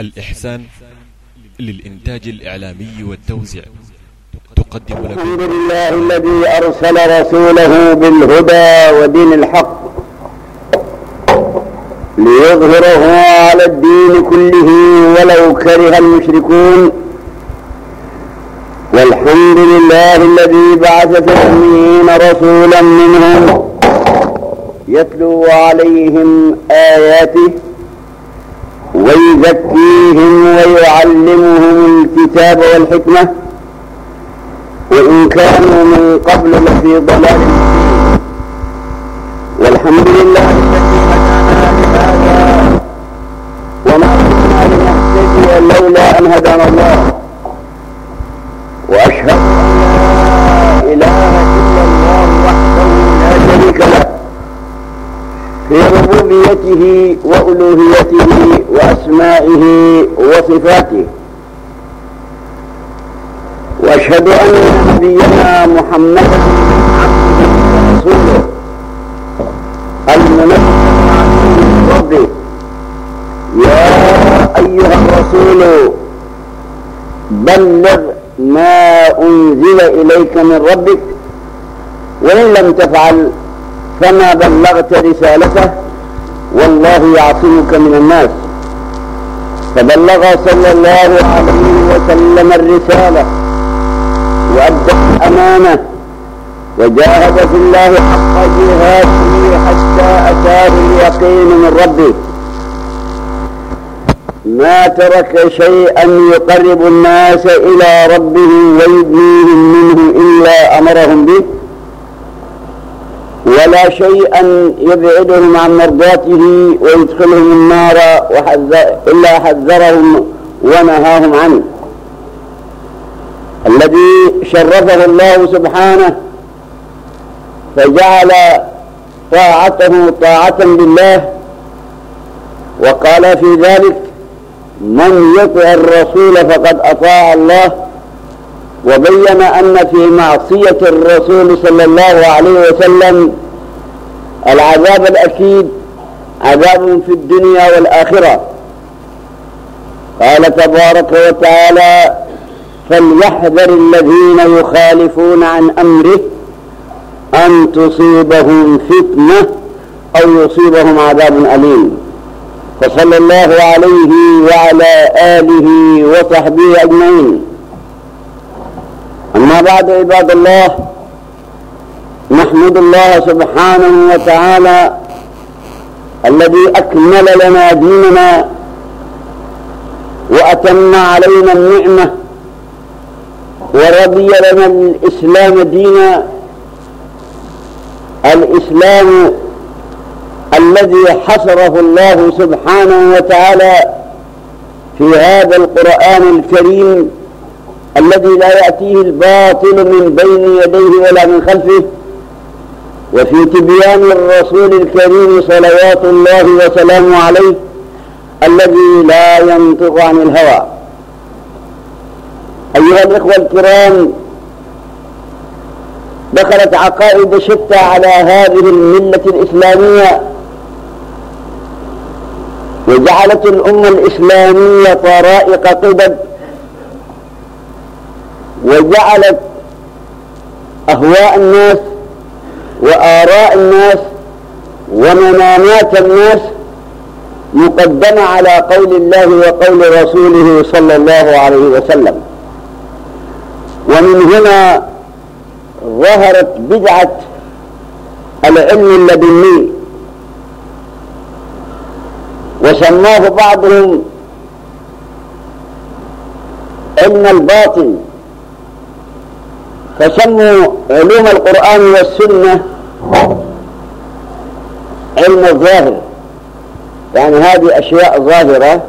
الإحسان للإنتاج الإعلامي والتوزيع. تقدم لكم. الحمد لله الذي أرسل رسوله بالهدى ودين الحق ليظهره على الدين كله ولو كره المشركون. والحمد لله الذي بعث في رسولا منهم يتلو عليهم آياته ويزكيهم ويعلمهم الكتاب والحكمة. وإن كانوا من قبل لفي ضلال والحمد لله الذي هدانا لهذا. وما كنا لنهتدي لولا أن هدانا الله وأشهد أن لا إله إلا الله وحده لا شريك له في ربوبيته وألوهيته وأسمائه وصفاته. وأشهد أن نبينا محمدا عبده ورسوله. المنزل عن ربه يا أيها الرسول بلغ ما أنزل إليك من ربك. وإن لم تفعل فما بلغت رسالته. والله يعصمك من الناس. فبلغ صلى الله عليه وسلم الرسالة وأدى الأمانة وجاهد في الله حق جهاده حتى أتاه اليقين من ربه. ما ترك شيئا يقرب الناس إلى ربهم ويدنيهم منه إلا أمرهم به. ولا شيئا يبعدهم عن مرضاته ويدخلهم النار إلا حذرهم ونهاهم عنه. الذي شرفه الله سبحانه فجعل طاعته طاعة لله وقال في ذلك من يطع الرسول فقد أطاع الله. وبين أن في معصية الرسول صلى الله عليه وسلم العذاب الأكيد عذاب في الدنيا والآخرة. قال تبارك وتعالى فليحذر الذين يخالفون عن أمره أن تصيبهم فتنة أو يصيبهم عذاب أليم. فصلى الله عليه وعلى آله وصحبه أجمعين. أما بعد عباد الله نحمد الله سبحانه وتعالى الذي أكمل لنا ديننا وأتم علينا النعمة ورضي لنا الإسلام دينا. الإسلام الذي حصره الله سبحانه وتعالى في هذا القرآن الكريم الذي لا يأتيه الباطل من بين يديه ولا من خلفه. وفي تبيان الرسول الكريم صلوات الله وسلامه عليه الذي لا ينطق عن الهوى. أيها الإخوة الكرام دخلت عقائد شتى على هذه الملة الإسلامية وجعلت الأمة الإسلامية طرائق قدد وجعلت أهواء الناس وآراء الناس ومنامات الناس مقدمة على قول الله وقول رسوله صلى الله عليه وسلم. ومن هنا ظهرت بدعة العلم اللدني وسماه بعضهم علم الباطن. فسموا علوم القرآن والسنة. علم الظاهر. يعني هذه أشياء ظاهرة.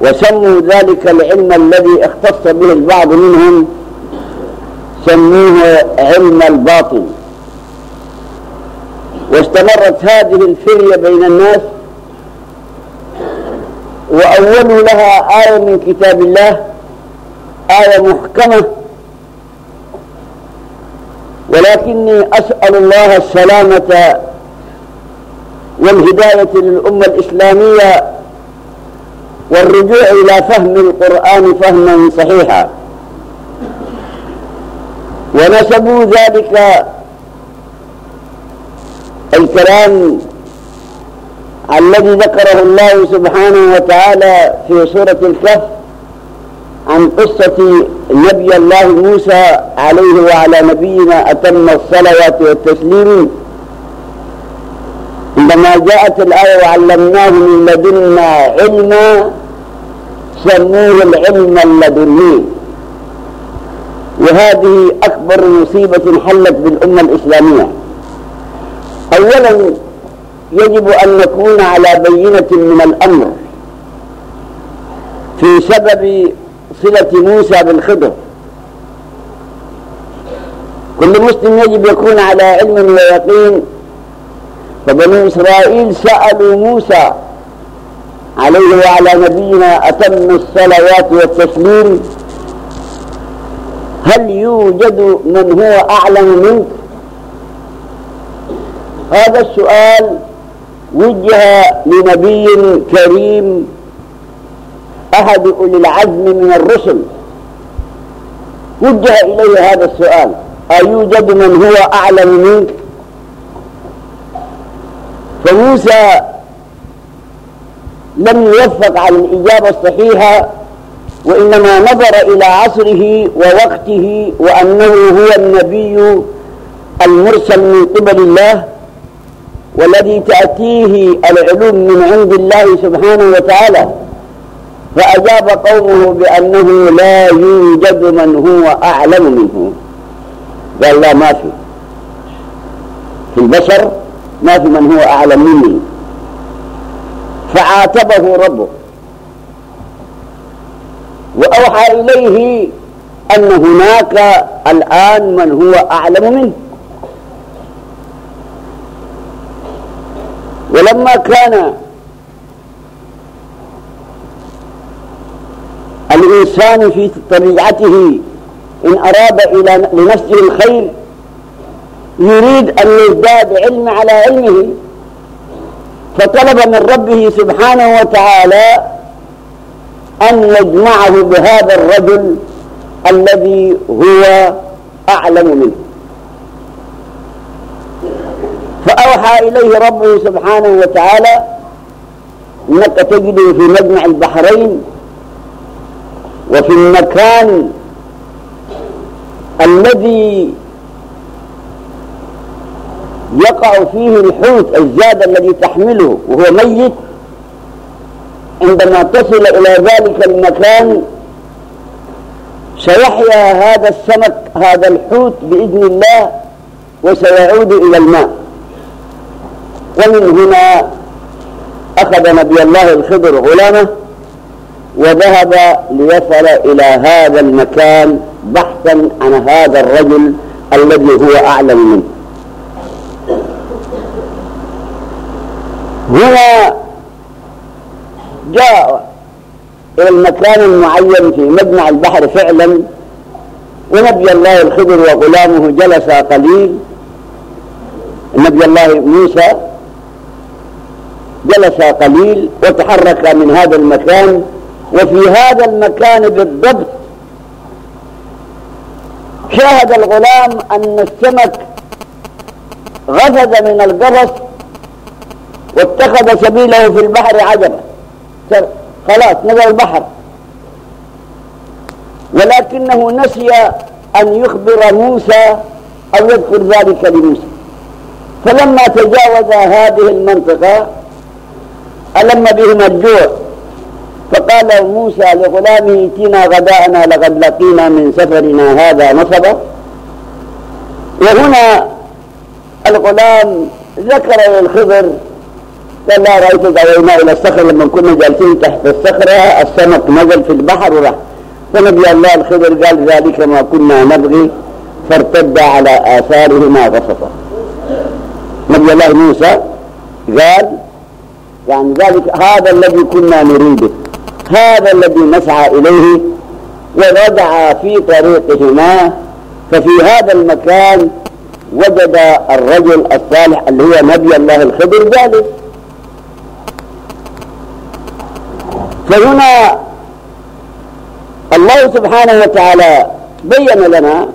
وسموا ذلك العلم الذي اختص به البعض منهم سموه علم الباطن. واستمرت هذه الفرية بين الناس. وأولوا لها آية من كتاب الله آية محكمة. ولكني أسأل الله السلامة والهداية للأمة الإسلامية والرجوع إلى فهم القرآن فهما صحيحا. ونسبوا ذلك الكلام الذي ذكره الله سبحانه وتعالى في سورة الكهف عن قصة نبي الله موسى عليه وعلى نبينا أتم الصلوات والتسليم. عندما جاءت الآية وعلمناه من لدنا علما سموه العلم اللدني. وهذه أكبر مصيبة حلت بالأمة الإسلامية. أولا يجب أن نكون على بينة من الأمر في سبب صلة موسى بالخضر. كل مسلم يجب يكون على علم ويقين. فبنو إسرائيل سألوا موسى عليه وعلى نبينا أتم الصلوات والتسليم. هل يوجد من هو أعلم منك؟ هذا السؤال وجه لنبي كريم أحد أولي العزم من الرسل. وجه إليه هذا السؤال. أيوجد من هو أعلم منك؟ فموسى لم يوفق على الإجابة الصحيحة وإنما نظر إلى عصره ووقته وأنه هو النبي المرسل من قبل الله والذي تأتيه العلوم من عند الله سبحانه وتعالى. فأجاب قومه بأنه لا يوجد من هو أعلم منه. قال لا ما في. في البشر ما في من هو أعلم مني. فعاتبه ربه. وأوحى إليه أن هناك الآن من هو أعلم منه. ولما كان الإنسان في طبيعته إن أراد إلى لنفسه الخير يريد أن يزداد علم على علمه فطلب من ربه سبحانه وتعالى أن يجمعه بهذا الرجل الذي هو أعلم منه. فأوحى إليه ربه سبحانه وتعالى إنك تجده في مجمع البحرين وفي المكان الذي يقع فيه الحوت الزاد الذي تحمله وهو ميت عندما تصل إلى ذلك المكان سيحيا هذا السمك هذا الحوت بإذن الله وسيعود إلى الماء. ومن هنا أخذ نبي الله الخضر غلامه وذهب ليصل إلى هذا المكان بحثا عن هذا الرجل الذي هو أعلم منه. هنا جاء إلى المكان المعين في مجمع البحر فعلا ونبي الله الخضر وغلامه جلس قليل. نبي الله موسى جلس قليل وتحرك من هذا المكان وفي هذا المكان بالضبط شاهد الغلام أن السمك غفز من القفص واتخذ سبيله في البحر عجبا. خلاص نزل البحر. ولكنه نسي أن يخبر موسى أو يذكر ذلك لموسى. فلما تجاوز هذه المنطقة ألم بهم الجوع. فقال موسى لغلامه ائتنا غداءنا لقد لقينا من سفرنا هذا نصبا. وهنا الغلام ذكر للخضر قال لا رأيت دعونا إلى الصخرة لما كنا جالسين تحت الصخرة السمك نزل في البحر وراح. فنبي الله الخضر قال ذلك ما كنا نبغي فارتد على آثارهما غصطا نبي الله موسى قال يعني ذلك هذا الذي كنا نريده. هذا الذي نسعى إليه ورجع في طريقهما ففي هذا المكان وجد الرجل الصالح اللي هو نبي الله الخضر جالس فهنا الله سبحانه وتعالى بين لنا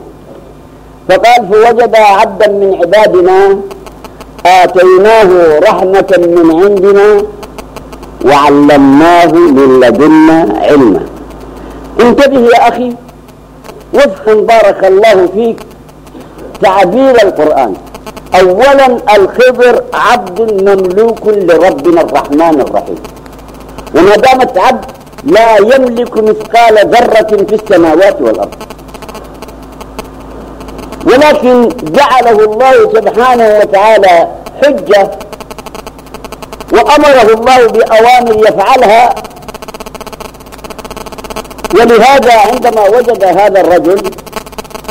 فقال فوجد عبدا من عبادنا آتيناه رحمة من عندنا وعلمناه من لدنا علما. انتبه يا أخي وافهم بارك الله فيك تعبير القرآن. أولا الخضر عبد مملوك لربنا الرحمن الرحيم. وما دامت عبد لا يملك مثقال ذرة في السماوات والأرض. ولكن جعله الله سبحانه وتعالى حجة وأمره الله بأوامر يفعلها. ولهذا عندما وجد هذا الرجل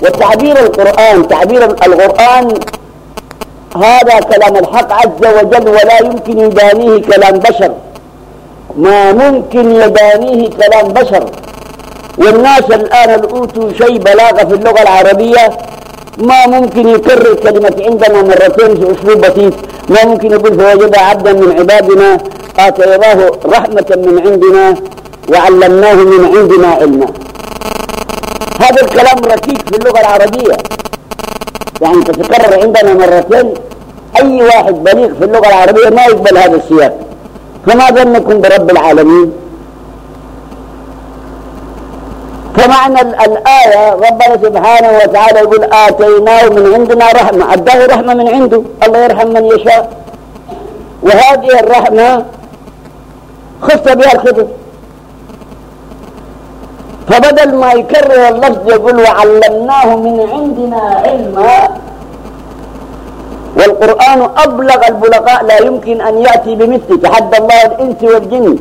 وتعبير القرآن تعبير القرآن هذا كلام الحق عز وجل ولا يمكن يدانيه كلام بشر. ما ممكن يدانيه كلام بشر. والناس الآن الأوتوا شيء بلاغة في اللغة العربية ما ممكن يكرر كلمة عندنا مرتين في أسلوب بسيط. ما ممكن يقول فوجد عبدا من عبادنا آتيناه رحمة من عندنا وعلمناه من عندنا علما. هذا الكلام ركيك في اللغة العربية. يعني تتكرر عندنا مرتين. أي واحد بليغ في اللغة العربية ما يقبل هذا السياق. فما ظنكم برب العالمين؟ فمعنى الآية ربنا سبحانه وتعالى يقول آتيناه من عندنا رحمة. أداه رحمة من عنده. الله يرحم من يشاء. وهذه الرحمة خص بها الخطب فبدل ما يكرر اللفظ يقول وعلمناه من عندنا علما والقرآن أبلغ البلغاء لا يمكن أن يأتي بمثله تحدى الله الإنس والجن.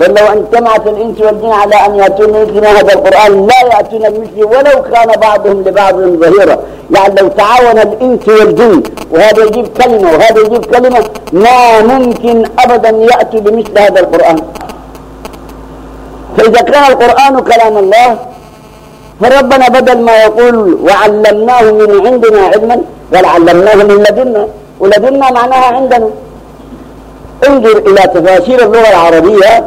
بل لو اجتمعت الإنس والجن على أن يأتون مثل هذا القرآن لا يأتون بمثله ولو كان بعضهم لبعض ظهيرا. يعني لو تعاون الإنس والجن وهذا يجيب كلمة وهذا يجيب كلمة ما ممكن أبدا يأتوا بمثل هذا القرآن. فإذا كان القرآن كلام الله فربنا بدل ما يقول وعلمناه من عندنا علما قال علمناه من لدنا ولدنا معناها عندنا. انظر إلى تفاسير اللغة العربية.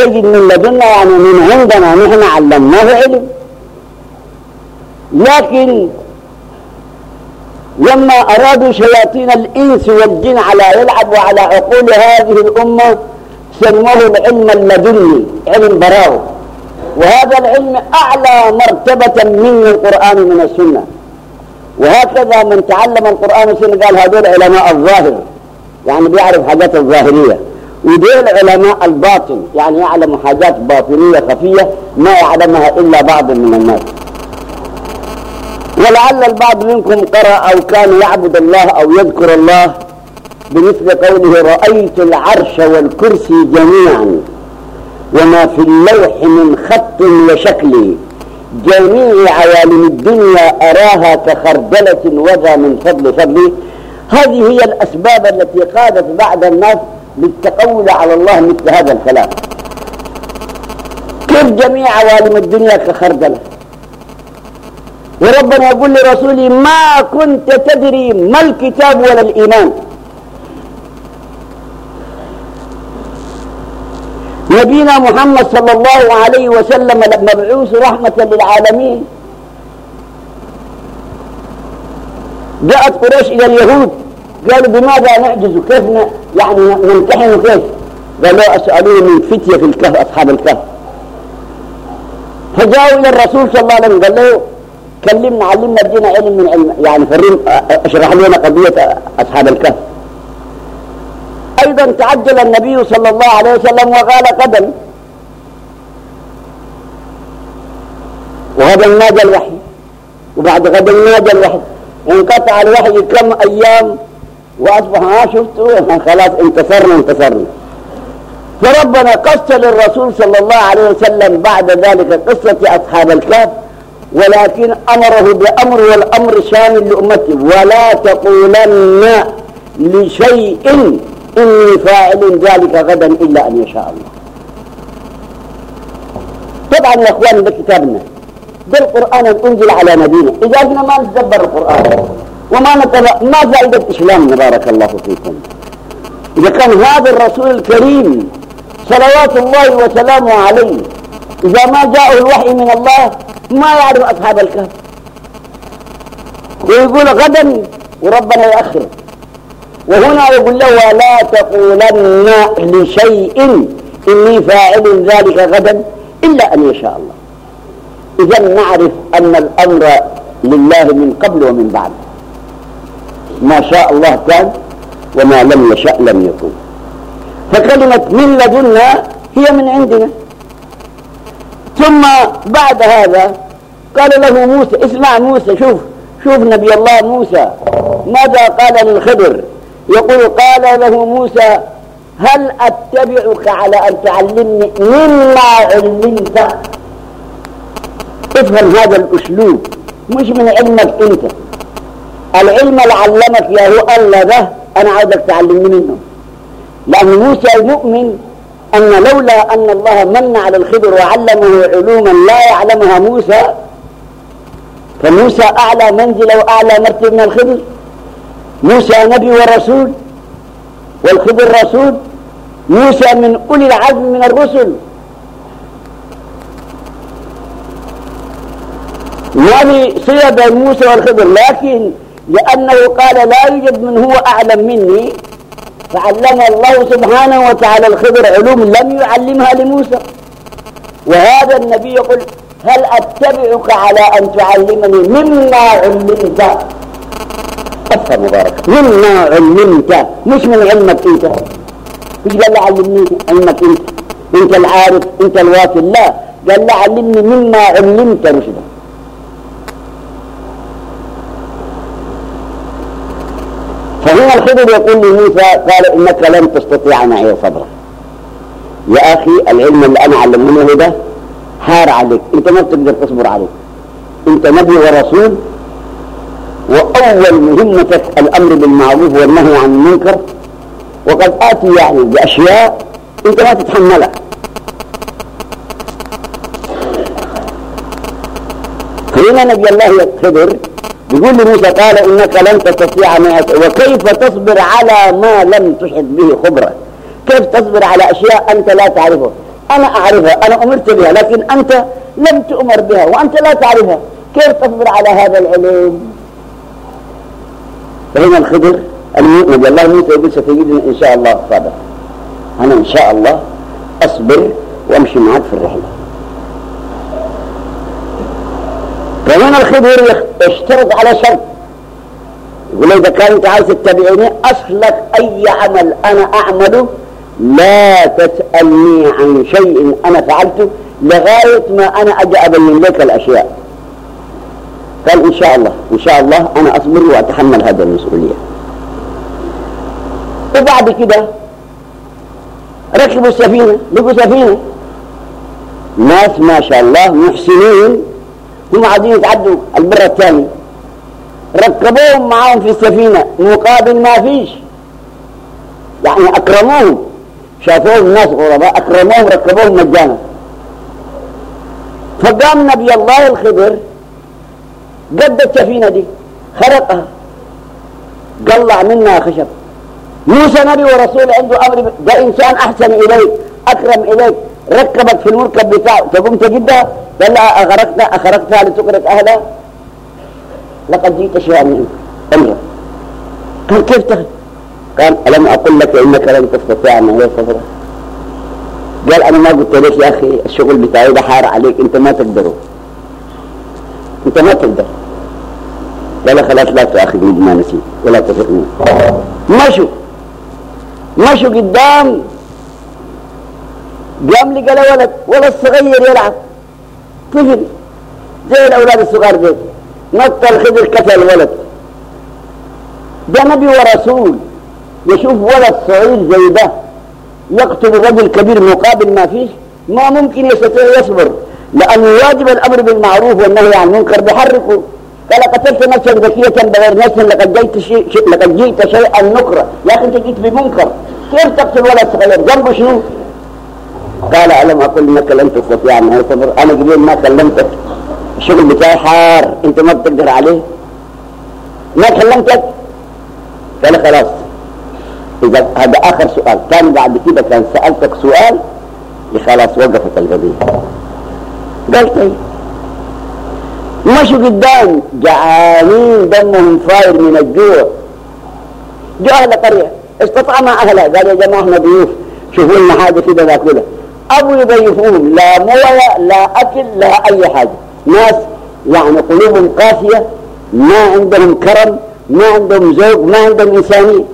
تجد من لدنا يعني من عندنا نحن علمناه علم. لكن لما أرادوا شياطين الإنس والجن على يلعبوا على عقول هذه الأمة سموه العلم المدني علم براو وهذا العلم أعلى مرتبة من القرآن من السنة. وهكذا من تعلم القرآن والسنة قال هذول علماء الظاهر. يعني بيعرف حاجات الظاهرية. ودول علماء الباطن يعني يعلم حاجات باطنية خفية ما يعلمها إلا بعض من الناس. ولعل البعض منكم قرأ أو كان يعبد الله أو يذكر الله بمثل قوله رأيت العرش والكرسي جميعا وما في اللوح من خط وشكل جميع عوالم الدنيا أراها كخردلة وذا من فضل فضلي. هذه هي الأسباب التي قادت بعض الناس للتقول على الله مثل هذا الكلام. كيف جميع عوالم الدنيا كخردلة؟ وربنا يقول لرسوله ما كنت تدري ما الكتاب ولا الإيمان. نبينا محمد صلى الله عليه وسلم مبعوث رحمة للعالمين. جاءت قريش إلى اليهود. قالوا بماذا نعجز كيف يعني نمتحن كيف؟ قالوا أسألوه من فتية في الكهف أصحاب الكهف. فجاءوا إلى الرسول صلى الله عليه وسلم قال له كلمنا علمنا ادينا علم من علم يعني فرين أشرح لنا قضية أصحاب الكهف. أيضا تعجل النبي صلى الله عليه وسلم وقال قدم. وغدا نادى الوحي وبعد غدا نادى الوحي انقطع الوحي كم أيام؟ وأصبح ما شفتوا خلاص انتصرنا انتصرنا. فربنا قص للرسول صلى الله عليه وسلم بعد ذلك قصة أصحاب الكهف ولكن أمره بأمر والأمر شامل لأمته. ولا تقولن لشيء إني فاعل ذلك غدا إلا أن يشاء الله. طبعا يا أخوان ده كتابنا ده القرآن أنزل على نبينا. إذا ما نتدبر القرآن. وما نتبع ما فائدة إسلامنا بارك الله فيكم. إذا كان هذا الرسول الكريم صلوات الله وسلامه عليه إذا ما جاءه الوحي من الله ما يعرف أصحاب الكهف. ويقول غدا وربنا يأخر وهنا يقول له ولا تقولن لشيء إني فاعل ذلك غدا إلا أن يشاء الله. إذا نعرف أن الأمر لله من قبل ومن بعد. ما شاء الله كان وما لم يشأ لم يكن. فكلمة من لدنا هي من عندنا. ثم بعد هذا قال له موسى اسمع موسى شوف شوف نبي الله موسى. ماذا قال للخضر؟ يقول قال له موسى هل أتبعك على أن تعلمني مما علمت؟ افهم هذا الأسلوب مش من علمك أنت. العلم اللي علمك يا هو الله ده أنا عايزك تعلمني منه. لأن موسى يؤمن أن لولا أن الله من على الخضر وعلمه علوما لا يعلمها موسى فموسى أعلى منزلة وأعلى مرتبة من الخضر. موسى نبي ورسول والخضر رسول. موسى من أولي العزم من الرسل. في صلة موسى والخضر لكن لأنه قال لا يوجد من هو أعلم مني. فعلم الله سبحانه وتعالى الخضر علوم لم يعلمها لموسى. وهذا النبي يقول هل أتبعك على أن تعلمني مما علمت؟ افهم مبارك. مما علمت. مش من علمك أنت. مش قال لي علمني علمك أنت. أنت العارف أنت الواصل. لا. قال لي علمني مما علمت. رشدا فهنا الخضر يقول لموسى قال إنك لن تستطيع معي صبرا. يا أخي العلم اللي أنا علمناه ده حار عليك. أنت ما بتقدر تصبر عليه. أنت نبي ورسول وأول مهمتك الأمر بالمعروف والنهي عن المنكر. وقد آتي يعني بأشياء أنت ما تتحملها. فهنا نبي الله خضر بيقول لموسى قال إنك لن تستطيع معي وكيف تصبر على ما لم تحط به خبرة؟ كيف تصبر على أشياء أنت لا تعرفها؟ أنا أعرفها أنا أمرت بها لكن أنت لم تؤمر بها وأنت لا تعرفها. كيف تصبر على هذا العلم؟ فهنا الخضر نبي الله موسى يقول ستجدني إن شاء الله صادق أنا إن شاء الله أصبر وأمشي معك في الرحلة. كمان الخضر اشترط على شرط يقول إذا كان أنت عايز تتبعني أصلك أي عمل أنا أعمله لا تسألني عن شيء أنا فعلته لغاية ما أنا أجي أبين لك الأشياء. قال إن شاء الله إن شاء الله أنا أصبر وأتحمل هذه المسؤولية. وبعد كده ركبوا السفينة لقوا سفينة. ناس ما شاء الله محسنين. هم عايزين يتعدوا البر الثاني. ركبوهم معاهم في السفينة مقابل ما فيش. يعني أكرموهم. شافوهم ناس غرباء أكرموهم ركبوهم مجانا. فقام نبي الله الخضر قد السفينة دي خرقها. قلع منها خشب. موسى نبي ورسول عنده أمر ده إنسان أحسن إليك أكرم إليك. ركبك في المركب بتاعه تقوم تجدها قال لها أغرقتها أخرقتها لتغرق أهلها؟ لقد جئت شيئا من أمرك قال كيف تخرج قال ألم أقل لك إنك لن تستطيع ما هي صبرا قال أنا ما قلت لك يا أخي الشغل بتاعي ده حار عليك أنت ما تقدره أنت ما تقدر. قال خلاص لا تؤاخذني بما نسيت ولا تفرني مشوا مشوا قدام؟ قام لقى ولد ولد صغير يلعب. طفل زي الاولاد الصغار دي نط الخضر كفى الولد. ده نبي ورسول. يشوف ولد صغير زي ده يقتل رجل كبير مقابل ما فيه ما ممكن يستطيع يصبر. لأنه واجب الأمر بالمعروف والنهي عن المنكر بحركه. قال قتلت نفسا ذكية بغير نفس لقد جئت شيء لقد جئت شيئا نكرا يا أخي أنت جئت بمنكر. كيف تقتل ولد صغير؟ جنبه شنو؟ قال ألم أقل إنك لن تستطيع أن تصبر أنا قبل ما كلمتك الشغل بتاعي حار أنت ما بتقدر عليه. ما كلمتك؟ قال خلاص. إذا هذا آخر سؤال. كان بعد كده كان سألتك سؤال خلاص وقفت القضية. قال طيب. مشوا قدام جعانين دمهم فاير من الجوع. جو أهل قرية. استطعنا أهلها. قال يا جماعة إحنا ضيوف شوفوا لنا حاجة كده ناكلها. أبو يضيفوهم لا موية لا أكل لا أي حاجة. ناس يعني قلوبهم قاسية ما عندهم كرم ما عندهم ذوق ما عندهم إنسانية.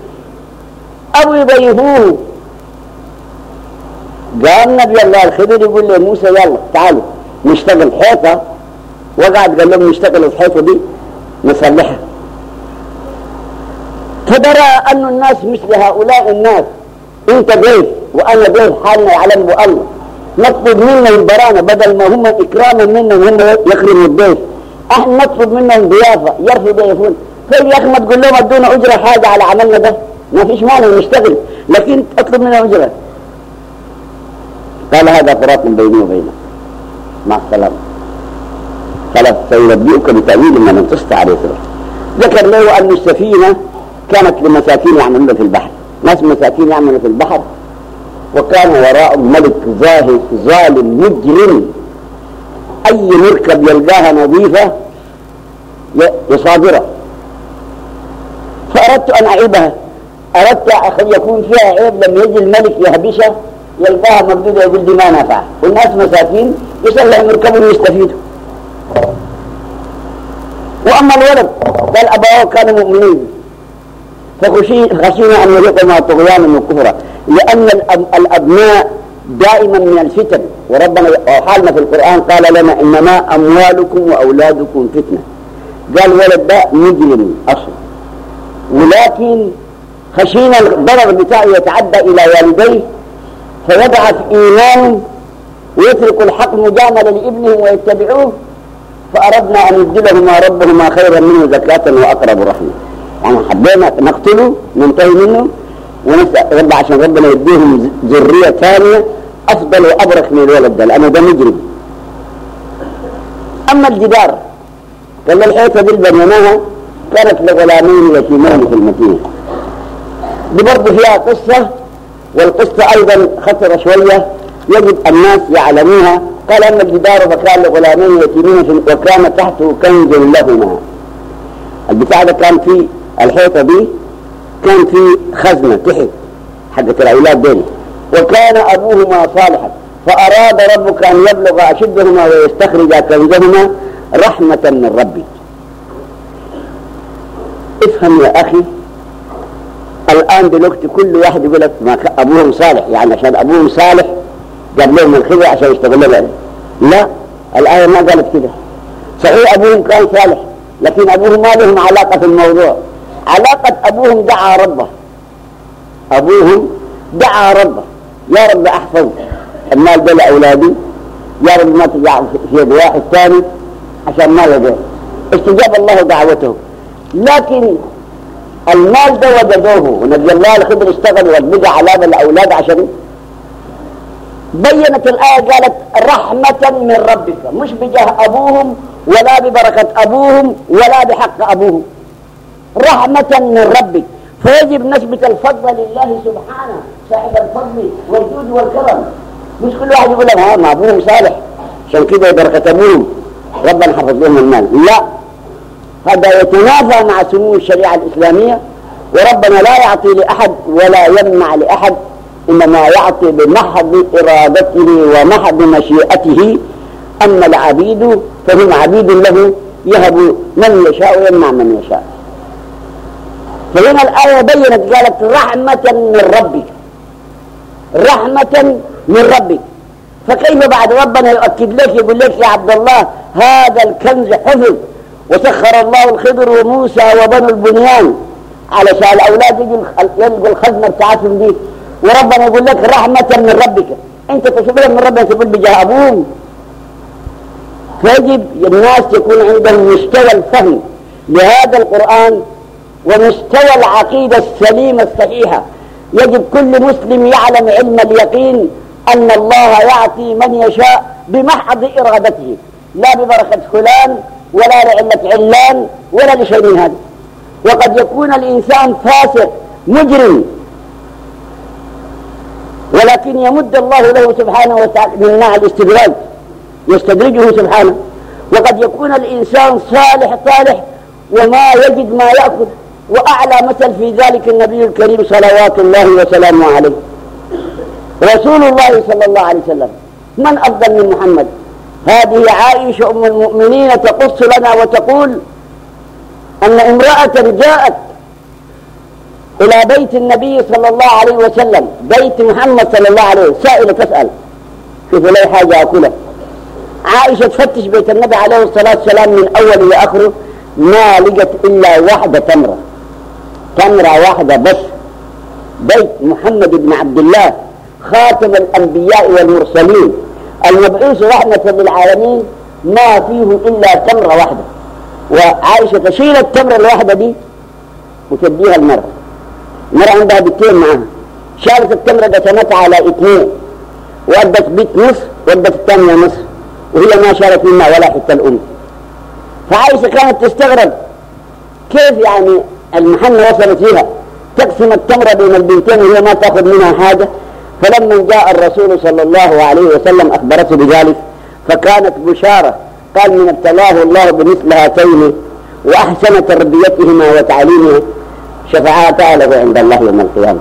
أبو يضيفوه قال نبي الله الخضر يقول لموسى يلا تعالوا نشتغل حيطة. وقعد قال لهم نشتغل الحيطة دي نصلحها. فدرى أن الناس مثل هؤلاء الناس. انت ضيف وأنا ضيف حالنا يعلم الله. نطلب منهم برانا بدل ما هم اكراما منهم هم يكرموا الضيف إحنا نطلب منهم ضيافة يرفضوا يضيفون طيب يا أخي ما تقول لهم ادونا أجرة حاجة على عملنا ده؟ ما فيش مانع نشتغل لكن اطلب منهم أجرة. قال هذا فراق بيني وبينك. مع السلامة. خلاص سينبئك بتأويل ما لم عليه ذكر له أن السفينة كانت لمساكين يعملون في البحر. ناس مساكين يعملوا في البحر وكان وراء ملك زاهد ظالم مجرم. أي مركب يلقاها نظيفة يصادرها. فأردت أن أعيبها. أردت أن يكون فيها عيب لما يجي الملك يهبشها يلقاها مردودة يقول دي ما نافع والناس مساكين يصلحوا يركبوا ويستفيدوا وأما الولد قال أبواه كانوا مؤمنين. فخشينا أن يذيقهما طغيانا وكفرا لأن الأبناء دائما من الفتن. وربنا حالنا في القرآن قال لنا إنما أموالكم وأولادكم فتنة. قال ولد ده مجرم أصلا. ولكن خشينا الضرر بتاعه يتعدى إلى والديه فيضعف إيمانه ويترك الحق مجاملة لابنهم ويتبعوه فأردنا أن يبدلهما ربهما خيرا منه زكاة وأقرب رحمة. يعني حبينا نقتله ننتهي منه ونسأل رب عشان ربنا يديهم ذرية ثانية أفضل وأبرك من الولد ده لأنه ده مجرم. أما الجدار قال الحيطة دي بنيناها كانت لغلامين يتيمين في المدينة. دي برضه فيها قصة والقصة أيضا خطرة شوية يجب الناس يعلموها. قال أن الجدار فكان لغلامين يتيمين وكان تحته كنز لهما. البتاع ده كان فيه الحيطة دي كان في خزنة تحت حقة الأولاد دول. وكان أبوهما صالحا فأراد ربك أن يبلغ أشدهما ويستخرج كنزهما رحمة من ربك. افهم يا أخي الآن دلوقتي كل واحد يقول لك ما أبوهم صالح يعني عشان أبوهم صالح جاب لهم الخبرة عشان يشتغلوا له لا الآية ما قالت كده. صحيح أبوهم كان صالح لكن أبوهم ما لهم علاقة في الموضوع. علاقة أبوهم دعا ربه. أبوهم دعا ربه. يا رب أحفظ المال ده لأولادي يا رب ما تجعل في يد واحد ثاني عشان ما يدعي استجاب الله دعوته. لكن المال ده وجدوه. ونبي الله الخضر اشتغل وبقى علامة الأولاد عشان بينت الآية قالت رحمة من ربك. مش بجاه أبوهم ولا ببركة أبوهم ولا بحق أبوهم. رحمة من ربك. فيجب نثبت الفضل لله سبحانه صاحب الفضل والجود والكرم. مش كل واحد يقول لهم ها ما أبوهم صالح. عشان كده بركة أبوهم. ربنا حفظ لهم المال. لا. هذا يتنافى مع سمو الشريعة الإسلامية. وربنا لا يعطي لأحد ولا يمنع لأحد إنما يعطي بمحض إرادته ومحض مشيئته. أما العبيد فهم عبيد له يهب من يشاء ويمنع من يشاء. فهنا الآية بينت قالت رحمة من ربك رحمة من ربك فكيف بعد ربنا يؤكد لك يقول لك يا عبد الله هذا الكنز حفظ. وسخر الله الخضر وموسى وبنو البنيان علشان الأولاد يلقوا الخزنة بتاعتهم دي. وربنا يقول لك رحمة من ربك. انت تشوف من ربنا تقول بجاه أبوهم. فيجب الناس يكون عندهم مستوى الفهم لهذا القرآن ومستوى العقيدة السليمة الصحيحة. يجب كل مسلم يعلم علم اليقين أن الله يعطي من يشاء بمحض إرادته لا ببركة فلان ولا لعلة علان ولا لشيء من هذا. وقد يكون الإنسان فاسق مجرم ولكن يمد الله له سبحانه وتعالى من مع الاستدراج يستدرجه سبحانه. وقد يكون الإنسان صالح صالح وما يجد ما يأكل وأعلى مثل في ذلك النبي الكريم صلوات الله وسلامه عليه. رسول الله صلى الله عليه وسلم من أفضل من محمد؟ هذه عائشة أم المؤمنين تقص لنا وتقول أن امرأة جاءت إلى بيت النبي صلى الله عليه وسلم بيت محمد صلى الله عليه وسلم. سائلة تسأل. شوف لي حاجة أكلها. عائشة تفتش بيت النبي عليه الصلاة والسلام من أول إلى آخره ما لقت إلا واحدة تمرة. تمرة واحدة بس. بيت محمد بن عبد الله خاتم الأنبياء والمرسلين. المبعوث رحمة للعالمين ما فيه إلا تمرة واحدة. وعائشة تشيل التمرة الواحدة دي وتديها المرة المرة عندها بيتين معها شالت التمرة قسمتها على اثنين. وأدت بيت نصف وأدت الثانية نصف. وهي ما شالت منها ولا حتى الأم فعائشة كانت تستغرب. كيف يعني المحنة وصلت فيها. تقسم التمرة بين البنتين وهي ما تأخذ منها حاجة. فلما جاء الرسول صلى الله عليه وسلم أخبرته بذلك فكانت بشارة. قال من ابتلاه الله بمثل هاتين وأحسن تربيتهما وتعليمها شفاعتا له عند الله يوم القيامة.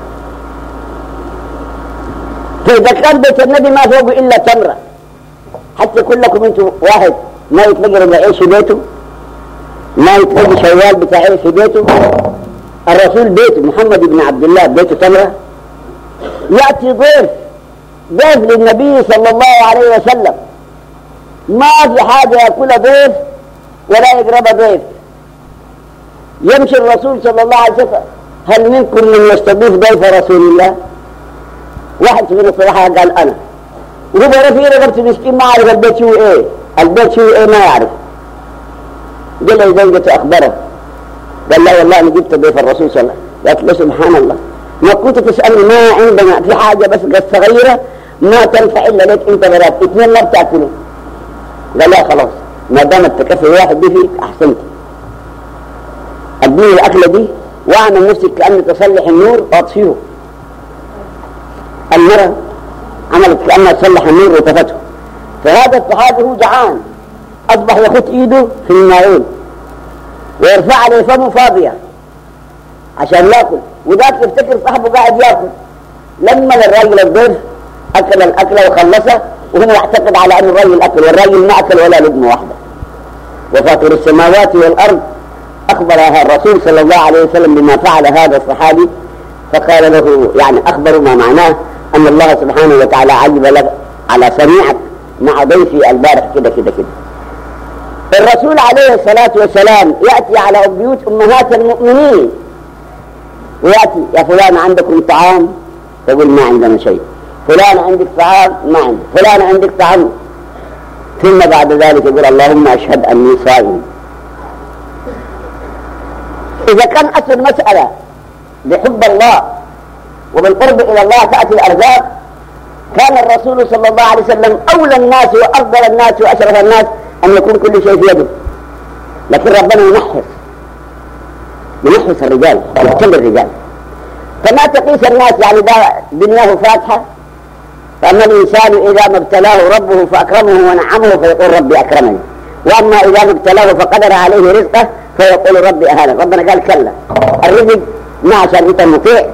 فإذا كان بيت النبي ما فوق إلا تمرة. حتى كلكم أنتم واحد ما ربع عيش في بيته. ما يتلقى شوال بتاع عيش في بيته. الرسول بيته محمد بن عبد الله بيته تمرة. يأتي ضيف ضيف للنبي صلى الله عليه وسلم. ما في حاجة يأكل ضيف ولا يقرب ضيف. يمشي الرسول صلى الله عليه وسلم. هل منكم من يستضيف ضيف رسول الله؟ واحد من الصراحة قال أنا. وهو في رقبته مسكين ما عرف البيت شو إيه. البيت شو إيه ما يعرف. قال له زوجته أخبره قال لا والله أنا جبت ضيف الرسول صلى الله عليه وسلم. قالت له سبحان الله. ما كنت تسألني ما عندنا في حاجة بس صغيرة ما تنفع إلا لك أنت بلاد اثنين لا بتاكلوا قال لا خلاص. ما دامت تكفي واحد دي فيك أحسنت. أديني الأكلة دي واعمل نفسك كأني تصلح النور وأطفيه. المرأة عملت كأنها تصلح النور وطفته. فهذا الصحابي هو جعان. أصبح يخط إيده في الماعون ويرفع عليه فمه فاضية عشان يأكل. وذاك يفتكر صاحبه قاعد يأكل. لما الراجل الضيف أكل الاكله وخلصه وهو يعتقد على أن الراجل أكل والراجل ما أكل ولا لقمة واحدة. وفاطر السماوات والأرض أخبرها الرسول صلى الله عليه وسلم بما فعل هذا الصحابي فقال له يعني أخبر ما معناه أن الله سبحانه وتعالى عجب لك على سميعك مع ضيفي البارح كده كده كده. الرسول عليه الصلاة والسلام يأتي على بيوت أمهات المؤمنين. ويأتي يا فلان عندكم طعام؟ يقول ما عندنا شيء. فلان عندك طعام؟ ما عندك فلان عندك طعام؟ ثم بعد ذلك يقول اللهم أشهد أني صائم. إذا كان أصل المسألة بحب الله وبالقرب إلى الله تأتي الأرزاق كان الرسول صلى الله عليه وسلم أولى الناس وأفضل الناس وأشرف الناس أن يكون كل شيء في يده؟ لكن ربنا ينحس. ينحس الرجال يقتل الرجال. فما تقيس الناس يعني دنياه فاتحة؟ فأما الإنسان إذا ما ابتلاه ربه فأكرمه ونعمه فيقول ربي أكرمني. وأما إذا ما ابتلاه فقدر عليه رزقه فيقول ربي أهانا ربنا قال كلا. الرزق ما عشان أنت مطيع.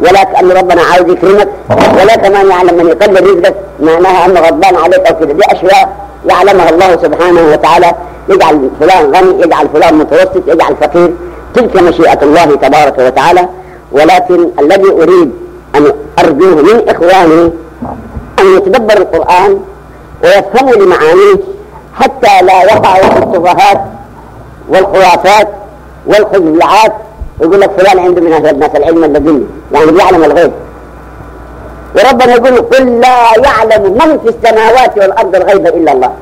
ولا كأن ربنا عاوز يكرمك ولا كمان يعلم من يقدر رزقك معناها أنه غضبان عليك أو كده دي أشياء يعلمها الله سبحانه وتعالى. يجعل فلان غني يجعل فلان متوسط يجعل فقير. تلك مشيئة الله تبارك وتعالى. ولكن الذي أريد أن أرجوه من إخواني أن يتدبر القرآن ويفهموا لمعانيه حتى لا يقعوا في التفاهات والخرافات والخزعات يقول لك فلان عنده من أهل الناس العلم الذي يعني بيعلم الغيب. وربنا يقول قل لا يعلم من في السماوات والأرض الغيب إلا الله.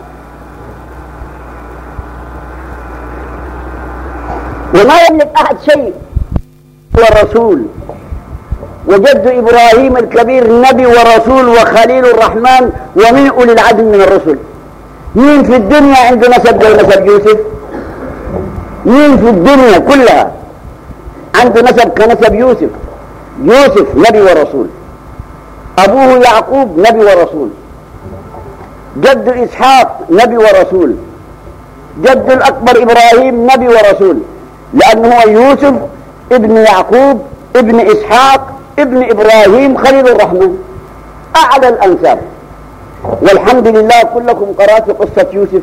وما يملك أحد شيء هو الرسول. وجد إبراهيم الكبير نبي ورسول وخليل الرحمن ومن أولي العدل من الرسل. مين في الدنيا عنده نسب زي نسب يوسف؟ مين في الدنيا كلها؟ عنده نسب كنسب يوسف. يوسف نبي ورسول. أبوه يعقوب نبي ورسول. جد إسحاق نبي ورسول. جد الأكبر إبراهيم نبي ورسول. لأنه هو يوسف ابن يعقوب ابن إسحاق ابن إبراهيم خليل الرحمن. أعلى الأنساب. والحمد لله كلكم قرأت قصة يوسف.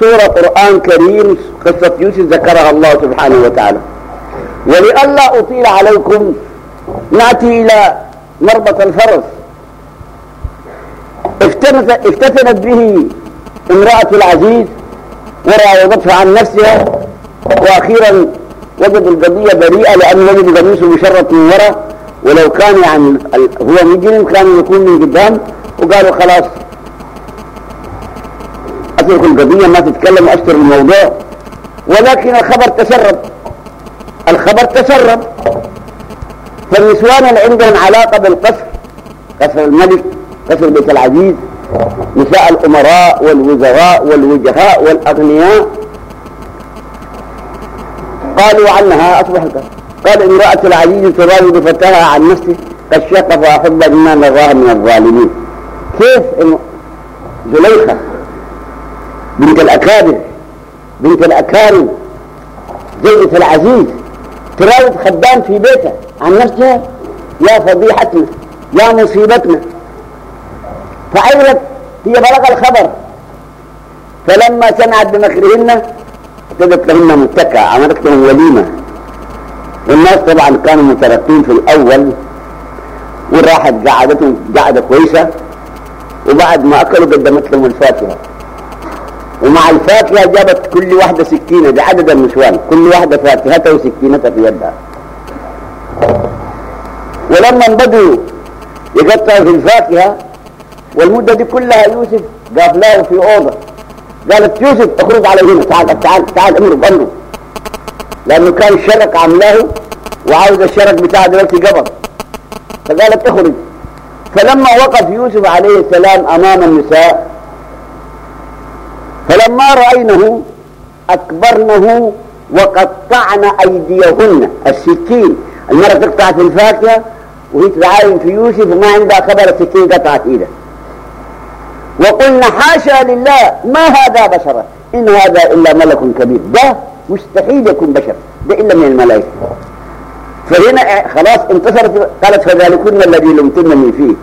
سورة قرآن كريم قصة يوسف ذكرها الله سبحانه وتعالى. ولئلا أطيل عليكم. نأتي إلى مربط الفرس. افتتنت به امرأة العزيز وراودته عن نفسها. وأخيرا وجدوا القضية بريئة لأن وجدوا قميصه مشرط من وراء ولو كان يعني هو مجرم كان يكون من قدام. وقالوا خلاص. أترك القضية ما تتكلم وأشتر الموضوع. ولكن الخبر تسرب. الخبر تسرب. فالنسوان اللي عندهم علاقة بالقصر قصر الملك قصر بيت العزيز نساء الأمراء والوزراء والوجهاء والأغنياء قالوا عنها أصبحت قال امرأة العزيز تراود فتاها عن نفسه قد شقف وأحب بما نراها من الظالمين. كيف زليخة بنت الأكابر بنت الأكارم زوجة العزيز تراود خدام في بيته. عن نفسها يا فضيحتنا يا مصيبتنا. فعيرت هي بلغ الخبر. فلما سمعت بمكرهن ابتدت لهن متكأ عملت لهم وليمة. والناس طبعا كانوا مترقين في الأول وراحت قعدتهم قعدة كويسة وبعد ما أكلوا قدمت لهم الفاكهة. ومع الفاكهة جابت كل واحدة سكينة بعدد النسوان. كل واحدة فاكهتها وسكينتها في يدها. ولما بدوا يقطعوا في الفاكهة والمدة دي كلها يوسف قابلاه في أوضة. قالت يوسف اخرج على هنا تعال تعال تعال امرق امرق لأنه كان الشرق عاملاه وعاوز الشرق بتاعه دلوقتي قبض. فقالت اخرج. فلما وقف يوسف عليه السلام أمام النساء فلما رأينه أكبرنه وقطعن أيديهن. السكين. المرة تقطع في الفاكهة وهي تعاين في يوسف وما عندها خبر السكين قطعت إيده. وقلنا حاشا لله ما هذا بشرا إن هذا إلا ملك كريم. ده مستحيل يكون بشر. ده إلا من الملائكة. فهنا خلاص انتصرت قالت فذلكن الذي لمتنني فيه.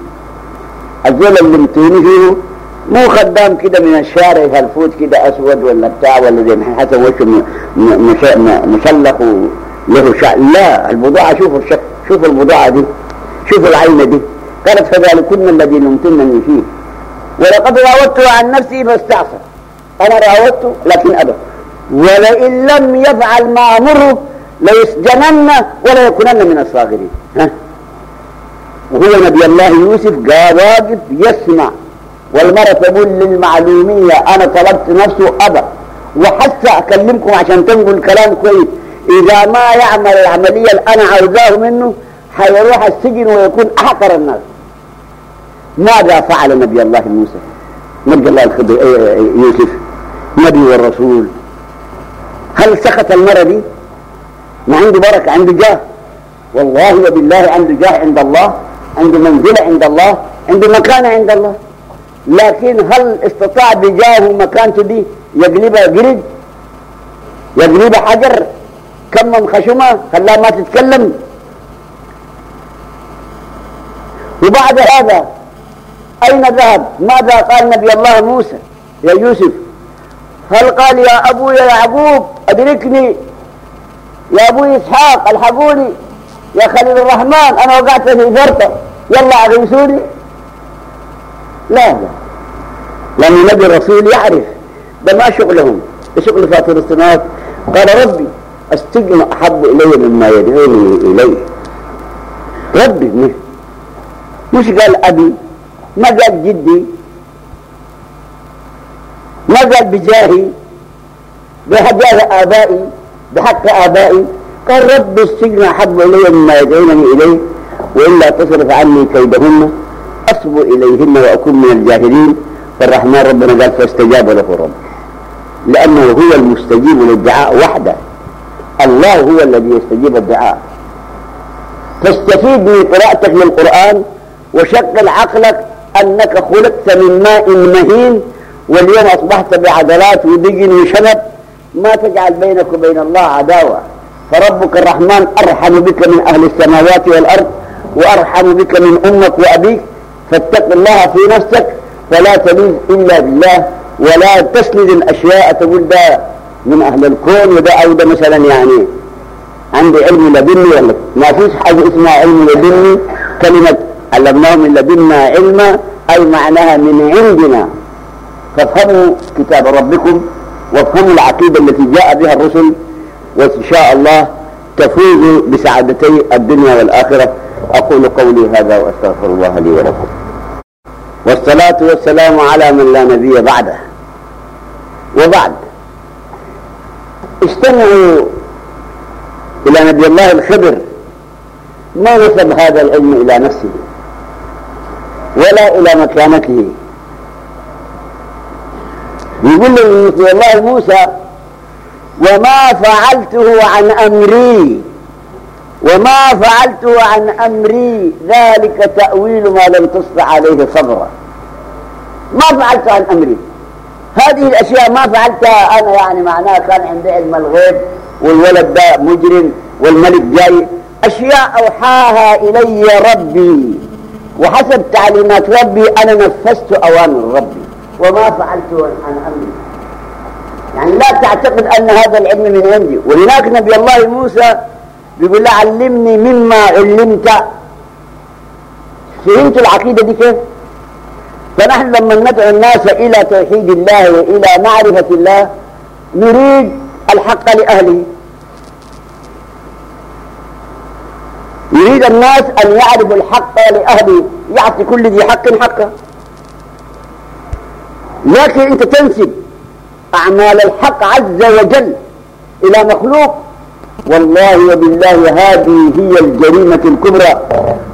الزول اللي لمتوني فيه مو خدام كده من الشارع هالفوت كده أسود ولا بتاع ولا زي ما حسب وشه مشلخ وله شعر. لا البضاعة شوفوا الشك شوفوا البضاعة دي. شوفوا العينة دي. قالت فذلكن الذي لمتنني فيه. ولقد راودته عن نفسي فاستعصى أنا راودته لكن أبى. ولئن لم يفعل ما أمره ليسجنن ولا يكونن من الصاغرين. ها؟ وهو نبي الله يوسف قال واقف يسمع. والمرة تقول للمعلومية أنا طلبت نفسه أبى وحتى أكلمكم عشان تنقل الكلام كويس. إذا ما يعمل العملية اللي أنا عاوزاه منه حيروح السجن ويكون أحقر الناس. ماذا فعل نبي الله موسى؟ نبي الله الخضر يوسف نبي والرسول. هل سخط المرة دي؟ ما عنده بركة عنده جاه. والله وبالله عنده جاه عند الله عنده منزلة عند الله عنده مكانة عند الله. لكن هل استطاع بجاه مكانته دي يقلبها قرد يقلبها حجر؟ كمم خشمة؟ خلاها ما تتكلم؟ وبعد هذا أين ذهب ماذا قال نبي الله موسى يا يوسف؟ هل قال يا أبو يا يعقوب أدركني؟ يا أبو إسحاق ألحقوني؟ يا خليل الرحمن أنا وقعت في فرطة يلا أغيثوني لا لا لأن النبي الرسول يعرف. ده ما شغلهم شغل فاطر السماوات قال ربي السجن أحب إلي مما يدعوني إليه. ربي مش قال أبي. ما قال جدي. ما قال بجاهي. بحجاه آبائي. بحق آبائي. قال رب السجن أحب إلي مما يدعونني إليه. وإلا تصرف عني كيدهن. أصب إليهن وأكون من الجاهلين. فالرحمن ربنا قال فاستجاب له رب لأنه هو المستجيب للدعاء وحده. الله هو الذي يستجيب الدعاء. فاستفيد من قراءتك للقرآن وشغل عقلك أنك خلقت من ماء مهين واليوم أصبحت بعضلات ودجن وشنب. ما تجعل بينك وبين الله عداوة. فربك الرحمن أرحم بك من أهل السماوات والأرض وأرحم بك من أمك وأبيك. فاتق الله في نفسك فلا تليذ إلا بالله ولا تسند الأشياء تقول ده من أهل الكون وده أو ده مثلا يعني عندي علم لدني ولا ما فيش حاجة اسمها علم لدني كلمة علمناه من لدنا علما أي معناها من عندنا. فافهموا كتاب ربكم وافهموا العقيدة التي جاء بها الرسل وإن شاء الله تفوزوا بسعادتي الدنيا والآخرة. أقول قولي هذا وأستغفر الله لي ولكم. والصلاة والسلام على من لا نبي بعده. وبعد. استمعوا إلى نبي الله الخضر. ما نسب هذا العلم إلى نفسه. ولا إلى مكانته. يقول لي الله موسى وما فعلته عن أمري. وما فعلته عن أمري ذلك تأويل ما لم تصل عليه صبرا. ما فعلت عن أمري. هذه الأشياء ما فعلتها أنا يعني معناها كان عندي علم الغيب والولد ده مجرم والملك جاي. أشياء أوحاها إلي ربي. وحسب تعليمات ربي أنا نفذت أوامر ربي. وما فعلت عن أمري. يعني لا تعتقد أن هذا العلم من عندي. ولذلك نبي الله موسى بيقول له علمني مما علمت. فهمت العقيدة دي كيف؟ فنحن لما ندعو الناس إلى توحيد الله وإلى معرفة الله نريد الحق لأهله. يريد الناس أن يعرفوا الحق لأهله. يعطي كل ذي حق حقه. لكن أنت تنسب أعمال الحق عز وجل إلى مخلوق والله وبالله هذه هي الجريمة الكبرى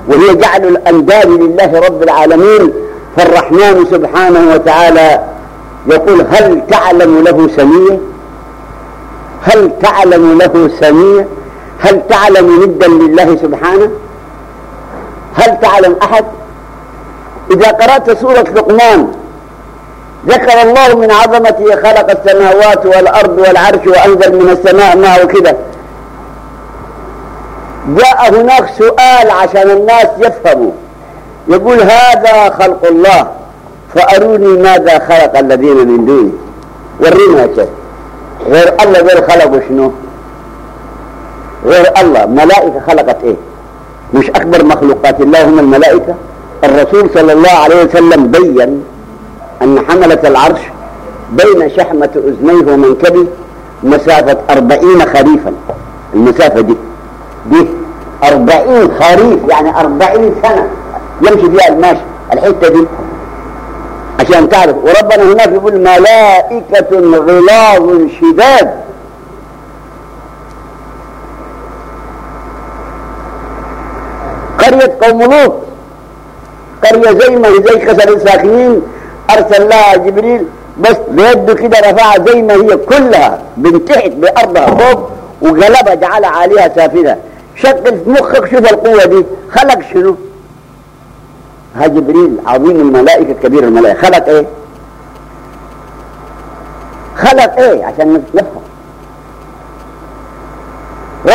وهي جعل الأنداد لله رب العالمين. فالرحمن سبحانه وتعالى يقول هل تعلم له سمية هل تعلم له سمية هل تعلم ندا لله سبحانه؟ هل تعلم أحد؟ إذا قرأت سورة لقمان ذكر الله من عظمته خلق السماوات والأرض والعرش وأنزل من السماء ماء وكذا جاء هناك سؤال عشان الناس يفهموا. يقول هذا خلق الله. فأروني ماذا خلق الذين من دونه ورينا شيخ غير الله غير خلقوا شنو؟ غير الله. ملائكة خلقت إيه؟ مش أكبر مخلوقات. الله هم الملائكة. الرسول صلى الله عليه وسلم بين أن حملة العرش بين شحمة أذنيه ومنكبه مسافة أربعين خريفا. المسافة دي. دي أربعين خريف يعني أربعين سنة. يمشي فيها الماشي الحتة دي. عشان تعرف. وربنا هناك يقول ملائكة غلاظ شداد. قرية قوم لوط. قرية زي ما هي زي كسر الساكنين أرسل لها جبريل. بس بيده كده رفعها زي ما هي كلها. من تحت بأرضها فوق وقلبها جعلها عليها سافلة في مخك شوف القوة دي. خلق شنو؟ ها جبريل عظيم الملائكة كبير الملائكة. خلق إيه؟ خلق إيه؟ عشان نفهم.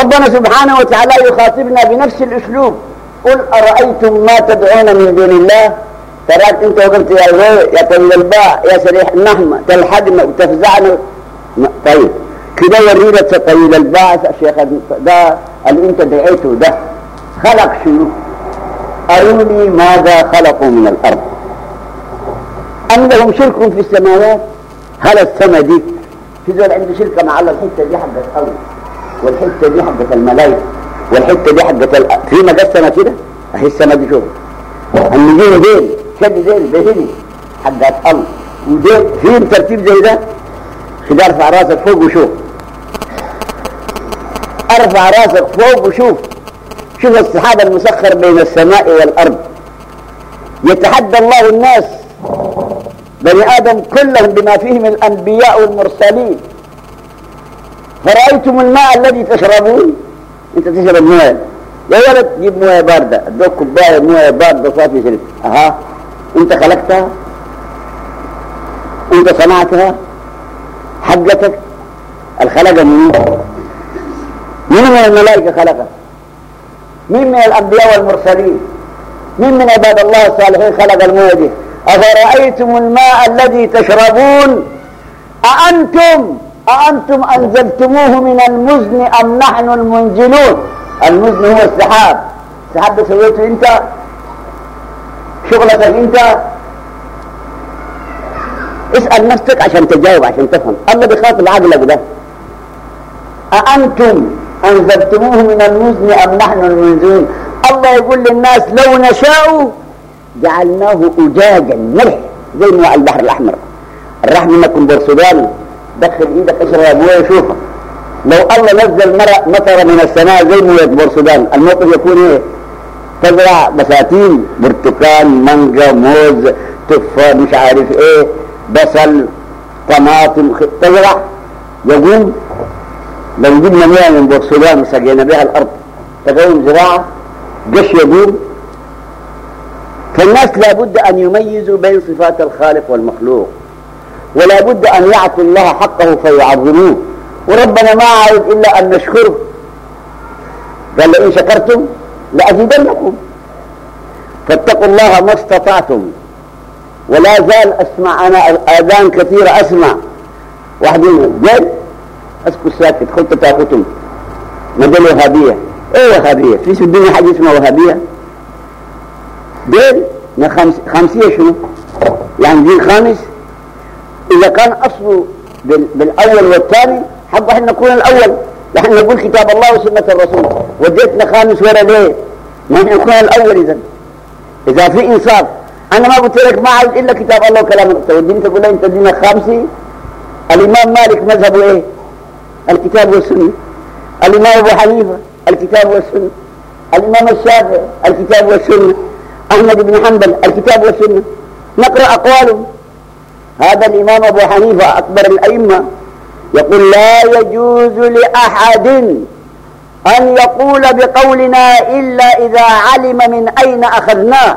ربنا سبحانه وتعالى يخاطبنا بنفس الأسلوب. قل أرأيتم ما تدعون من دون الله؟ تراك أنت وقلت يا غير يا طويل الباع يا سريح النحمه تلحقنا وتفزعنا طيب كده ورينا طويل الباع الشيخ ده اللي انت دعيته ده؟ خلق شنو؟ أروني ماذا خلقوا من الأرض. أم لهم شرك في السماوات؟ هل السماء دي؟ في زول عنده شركة مع الله الحتة دي حقت الله والحتة دي حقت الملائكة والحتة دي حقت ال... في مقسمة كده؟ أهي السماء دي شوف. النجوم ديل شد ديل بهني حقت الله وديل فيهم ترتيب زي ده؟ كده ارفع راسك فوق وشوف. ارفع راسك فوق وشوف. شوف السحاب المسخر بين السماء والأرض. يتحدى الله الناس بني آدم كلهم بما فيهم الأنبياء والمرسلين. فرأيتم الماء الذي تشربون؟ أنت تشرب ماء يا ولد جيب مويه باردة. أدوك كوباية مويه باردة صافي شرب. أها. أنت خلقتها؟ أنت صنعتها؟ حقتك؟ الخلق منين؟ مين من الملائكة خلقها؟ مين من الأنبياء والمرسلين؟ مين من عباد الله الصالحين خلق المويه دي أفرأيتم الماء الذي تشربون؟ اانتم أأنتم أنزلتموه من المزن أم نحن المنزلون؟ المزن هو السحاب. السحاب ده سويته أنت؟ شغلتك أنت؟ اسأل نفسك عشان تجاوب عشان تفهم. الله بيخاطب عقلك ده. أأنتم أنزلتموه من المزن أم نحن المنزلون؟ الله يقول للناس لو نشاء جعلناه أجاجا ملح زي ماء البحر الأحمر. الرحم منكم برسوداني دخل إيدك اشرب مويه شوفها لو الله نزل مطر من السماء زي مويه بورسودان الموقف يكون إيه؟ تزرع بساتين برتقال مانجا موز تفاح مش عارف إيه بصل طماطم تزرع يقوم. لو جبنا مياه من بورسودان وسقينا بها الأرض. تقوم زراعة قش يقوم فالناس لابد أن يميزوا بين صفات الخالق والمخلوق ولا بد أن يعطوا الله حقه فيعظموه. وربنا ما عايز إلا أن نشكره. قال لئن شكرتم لأزيدنكم. فاتقوا الله ما استطعتم. ولا زال أسمع أنا آذان كثيرة أسمع. واحد منهم أسكت ساكت خلت تاخذهم مجال وهابية إيه وهابية في الدنيا حاجة اسمها وهابية دين خمسية شنو؟ يعني دين خامس؟ إذا كان أصله بالأول والثاني حق إحنا نكون الأول. نحن نقول كتاب الله وسنة الرسول. وديتنا خامس ورا ليه؟ ما نكون الأول إذا إذا في إنصاف. أنا ما قلت لك ما عايز إلا كتاب الله وكلام توديني تقول أنت دينك خامسي؟ الإمام مالك مذهبه إيه؟ الكتاب والسنة. الإمام أبو حنيفة الكتاب والسنة. الإمام الشافعي الكتاب والسنة. أحمد بن حنبل الكتاب والسنة. نقرأ أقوالهم. هذا الإمام أبو حنيفة أكبر الأئمة. يقول لا يجوز لأحد أن يقول بقولنا إلا إذا علم من أين أخذناه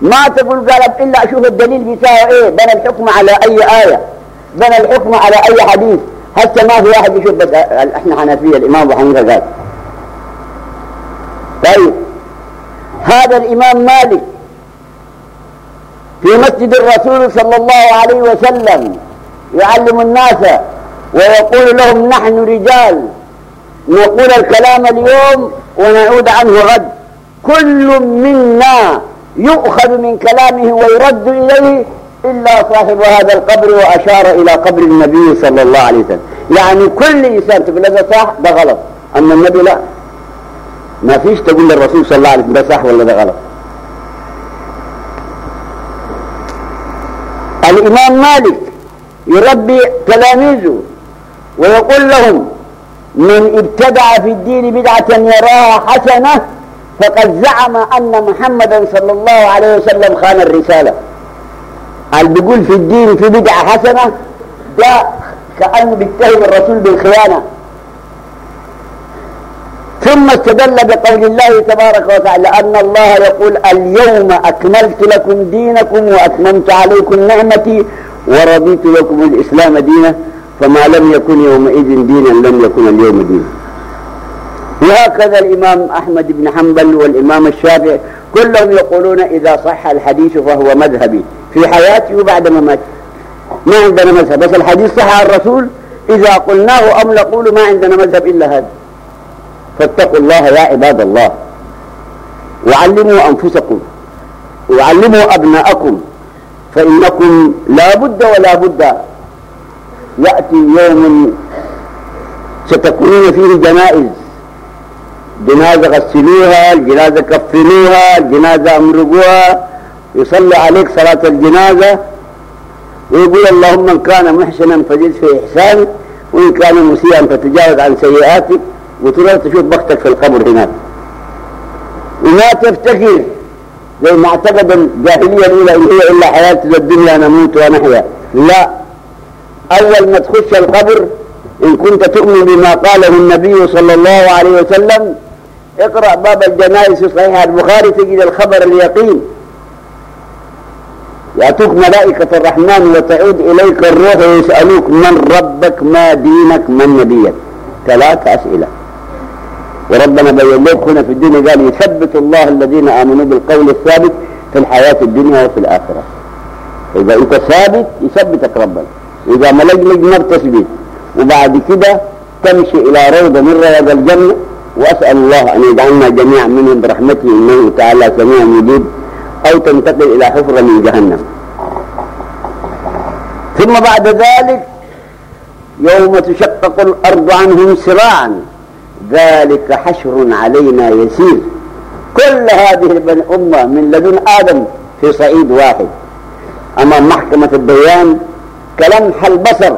ما تقول قال إلا أشوف الدليل بتاعه إيه؟ بنى الحكم على أي آية؟ بنى الحكم على أي حديث؟ حتى ما في واحد يشوف بس إحنا حنفية الإمام أبو حنيفة قال. طيب. هذا الإمام مالك في مسجد الرسول صلى الله عليه وسلم يعلم الناس ويقول لهم نحن رجال نقول الكلام اليوم ونعود عنه غد. كل منا يؤخذ من كلامه ويرد إليه إلا صاحب هذا القبر وأشار إلى قبر النبي صلى الله عليه وسلم. يعني كل إنسان تقول هذا صح ده غلط. أما النبي لا. ما فيش تقول للرسول صلى الله عليه وسلم ده صح ولا ده غلط. الإمام مالك يربي تلاميذه ويقول لهم من ابتدع في الدين بدعة يراها حسنة فقد زعم أن محمدا صلى الله عليه وسلم خان الرسالة. قال بيقول في الدين في بدعة حسنة؟ ده كأنه بيتهم الرسول بالخيانة. ثم استدل بقول الله تبارك وتعالى أن الله يقول اليوم أكملت لكم دينكم وأتممت عليكم نعمتي ورضيت لكم الإسلام دينا فما لم يكن يومئذ دينا لم يكن اليوم دينا. وهكذا الإمام أحمد بن حنبل والإمام الشافعي كلهم يقولون إذا صح الحديث فهو مذهبي. في حياتي وبعد مماتي ما عندنا مذهب. بس الحديث صح عن الرسول إذا قلناه أم نقول ما عندنا مذهب إلا هذا. فاتقوا الله يا عباد الله. وعلموا أنفسكم. وعلموا أبناءكم. فإنكم لا بد ولا بد يأتي يوم ستكونون فيه جنائز. جنازة غسلوها الجنازة كفنوها الجنازة أمرقوها. يصلي عليك صلاة الجنازة ويقول اللهم إن كان محسنا فزد في إحسانك وإن كان مسيئا فتجاوز عن سيئاتك وتروح تشوف بختك في القبر هناك. وما تفتكر زي ما اعتقد الجاهلية الأولى إن هي إلا حياتنا الدنيا نموت ونحيا لا. أول ما تخش القبر إن كنت تؤمن بما قاله النبي صلى الله عليه وسلم اقرأ باب الجنائز في صحيح البخاري تجد الخبر اليقين. يأتوك ملائكة الرحمن وتعود إليك الروح ويسألوك من ربك ما دينك من نبيك. ثلاث أسئلة. وربنا بين هنا في الدنيا قال يثبت الله الذين آمنوا بالقول الثابت في الحياة الدنيا وفي الآخرة. إذا أنت ثابت يثبتك ربنا. إذا ملجلج ما بتثبيت. وبعد كده تمشي إلى روضة من رياض الجنة وأسأل الله أن يجعلنا جميعا منهم برحمته إنه تعالى سميع مجيب. أو تنتقل إلى حفرة من جهنم. ثم بعد ذلك يوم تشقق الأرض عنهم سراعا ذلك حشر علينا يسير. كل هذه البني أمة من لدن آدم في صعيد واحد. أمام محكمة الديان كلمح البصر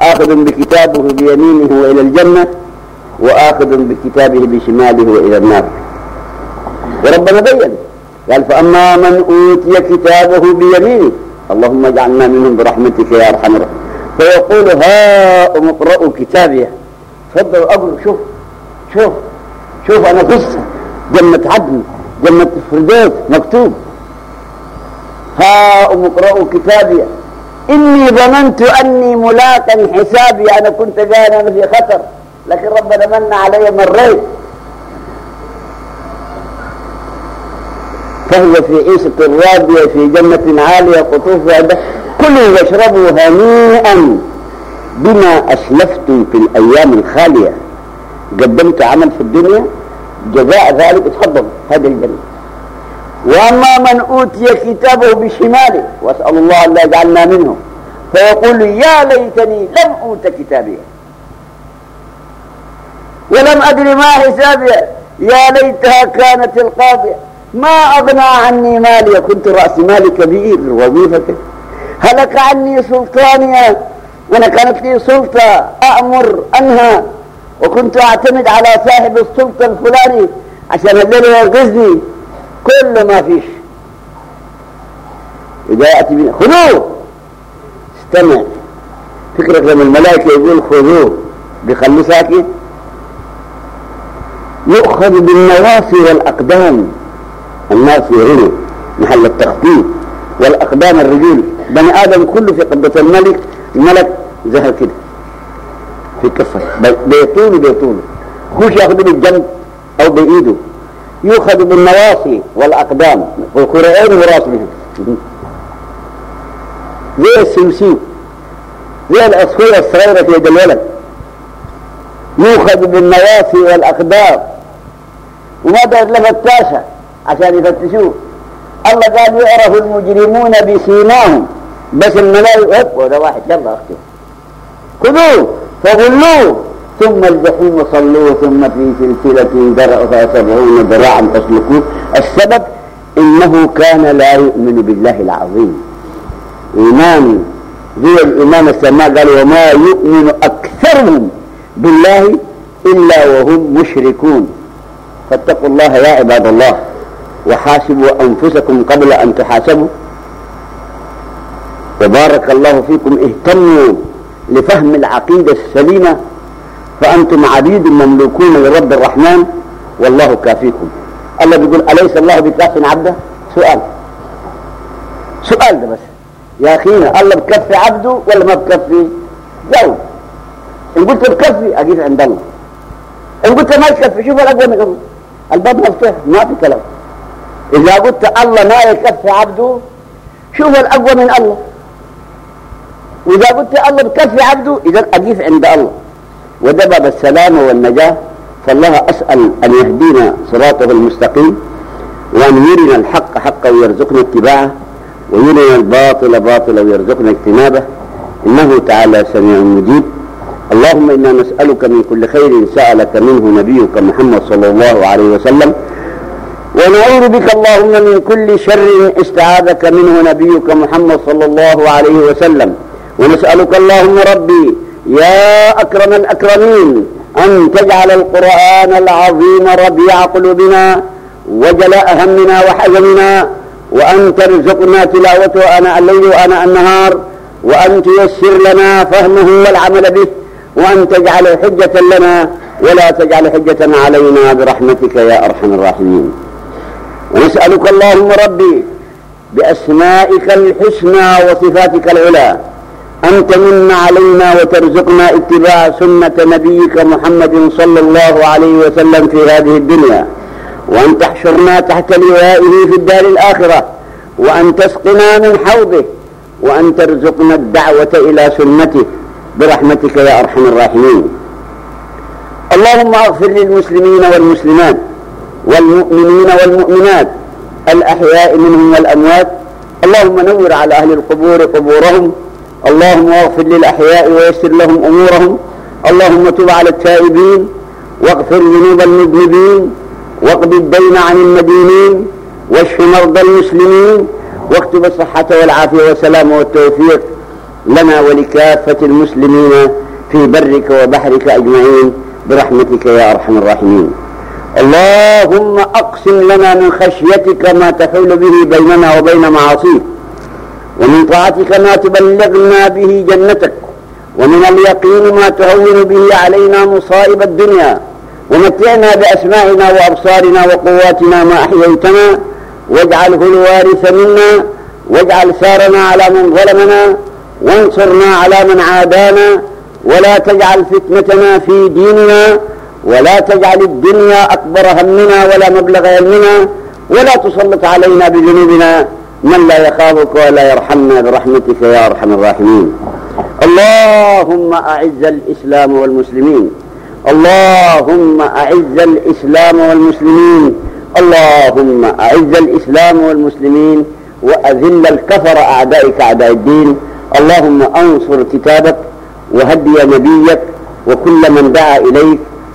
آخذ بكتابه بيمينه وإلى الجنة وآخذ بكتابه بشماله وإلى النار. وربنا بين قال فأما من أوتي كتابه بيمينه اللهم اجعلنا منهم برحمتك يا أرحم الراحمين. فيقول ها اقرأوا كتابي. تفضل أقرأ شوف شوف شوف أنا قصة جنة عدن جنة الفردوس مكتوب. ها اقرأوا كتابي. إني ظننت أني ملاقا حسابي. أنا كنت جانا في خطر. لكن ربنا من علي مريت فهو في عيشة راضية في جنة عالية قطوفها كلوا واشربوا هنيئا بما أسلفتم في الأيام الخالية. قدمت عمل في الدنيا جزاء ذلك. اتفضل هذه الجنة. وأما من أوتي كتابه بشماله وأسأل الله أن لا يجعلنا منهم فيقول يا ليتني لم أوت كتابي. ولم أدري ما حسابي. يا ليتها كانت القاضية. ما أغنى عني مالي كنت رأس مالي كبير وظيفتي. هلك عني سلطانيا وأنا كانت لي سلطة أأمر أنهى وكنت أعتمد على صاحب السلطة الفلاني عشان الليل يرقزني كل ما فيش. إذا يأتي بنا خذوه! استمع. فكرك لما الملائكة يقول خذوه. بيخليه ساكت يؤخذ بالنواصي والأقدام. الناصي هنا محل التخطيط والأقدام الرجول بني آدم كله في قبضة الملك الملك زهر كده. في كفه بيطول بيطول خوش ياخذ بالجنب أو بإيده. يؤخذ بالنواصي والأقدام. والكرعين وراس بهم زي السمسيم. زي العصفورة الصغيرة في يد الولد. يؤخذ بالنواصي والأقدام. وما دار له فتاشة عشان يفتشوه. الله قال يعرف المجرمون بسيماهم بس الملائكة وده واحد يلا أختي. خذوه فغلوه. ثم الجحيم صلوه ثم في سلسلة ذرعها سبعون ذراعا تسلكوه السبب إنه كان لا يؤمن بالله العظيم. إيمان زي الإمام السماء قال وما يؤمن أكثرهم بالله إلا وهم مشركون. فاتقوا الله يا عباد الله. وحاسبوا أنفسكم قبل أن تحاسبوا. وبارك الله فيكم. اهتموا لفهم العقيدة السليمة. فأنتم عبيد مملوكون لرب الرحمن. والله كافيكم. الله بيقول أليس الله بكاف عبده؟ سؤال. سؤال ده بس. يا أخينا الله بكفي عبده ولا ما بكفي؟ جاوب. إن قلت بكفي أجيب عند الله. إن قلت ما يكفي شوف الأقوى من الباب مفتوح ما في كلام. إذا قلت الله ما يكفي عبده شوف الأقوى من الله. وإذا قلت الله بكفي عبده إذا أقيف عند الله. وده باب السلامة والنجاة فالله أسأل أن يهدينا صراطه المستقيم وأن يرنا الحق حقا ويرزقنا اتباعه ويرنا الباطل باطلا ويرزقنا اجتنابه. إنه تعالى سميع مجيب. اللهم إنا نسألك من كل خير سألك منه نبيك محمد صلى الله عليه وسلم. ونعوذ بك اللهم من كل شر استعاذك منه نبيك محمد صلى الله عليه وسلم. ونسألك اللهم ربي يا أكرم الأكرمين أن تجعل القرآن العظيم ربيع قلوبنا وجلاء همنا وحزننا وأن ترزقنا تلاوته آناء الليل وآناء النهار وأن تيسر لنا فهمه والعمل به وأن تجعله حجة لنا ولا تجعل حجة علينا برحمتك يا أرحم الراحمين. ونسألك اللهم ربي بأسمائك الحسنى وصفاتك العلى. أن تمن علينا وترزقنا اتباع سنة نبيك محمد صلى الله عليه وسلم في هذه الدنيا. وأن تحشرنا تحت لوائه في الدار الآخرة. وأن تسقنا من حوضه. وأن ترزقنا الدعوة إلى سنته. برحمتك يا أرحم الراحمين. اللهم اغفر للمسلمين والمسلمات. والمؤمنين والمؤمنات الأحياء منهم والأموات. اللهم نور على أهل القبور قبورهم. اللهم اغفر للأحياء ويسر لهم أمورهم. اللهم تب على التائبين. واغفر ذنوب المذنبين. واقض الدين عن المدينين. واشف مرضى المسلمين. واكتب الصحة والعافية والسلام والتوفيق لنا ولكافة المسلمين في برك وبحرك أجمعين. برحمتك يا أرحم الراحمين. اللهم أقسم لنا من خشيتك ما تحول به بيننا وبين معاصيك ومن طاعتك ما تبلغنا به جنتك ومن اليقين ما تهون به علينا مصائب الدنيا ومتعنا بأسماعنا وأبصارنا وقواتنا ما أحييتنا واجعله الوارث منا واجعل ثارنا على من ظلمنا وانصرنا على من عادانا ولا تجعل فتنتنا في ديننا ولا تجعل الدنيا أكبر همنا ولا مبلغ علمنا ولا تسلط علينا بذنوبنا من لا يخافك ولا يرحمنا برحمتك يا أرحم الراحمين. اللهم أعز الإسلام والمسلمين. اللهم أعز الإسلام والمسلمين. اللهم أعز الإسلام والمسلمين وأذل الكفر أعدائك أعداء الدين. اللهم أنصر كتابك وهدي نبيك وكل من دعا إليك.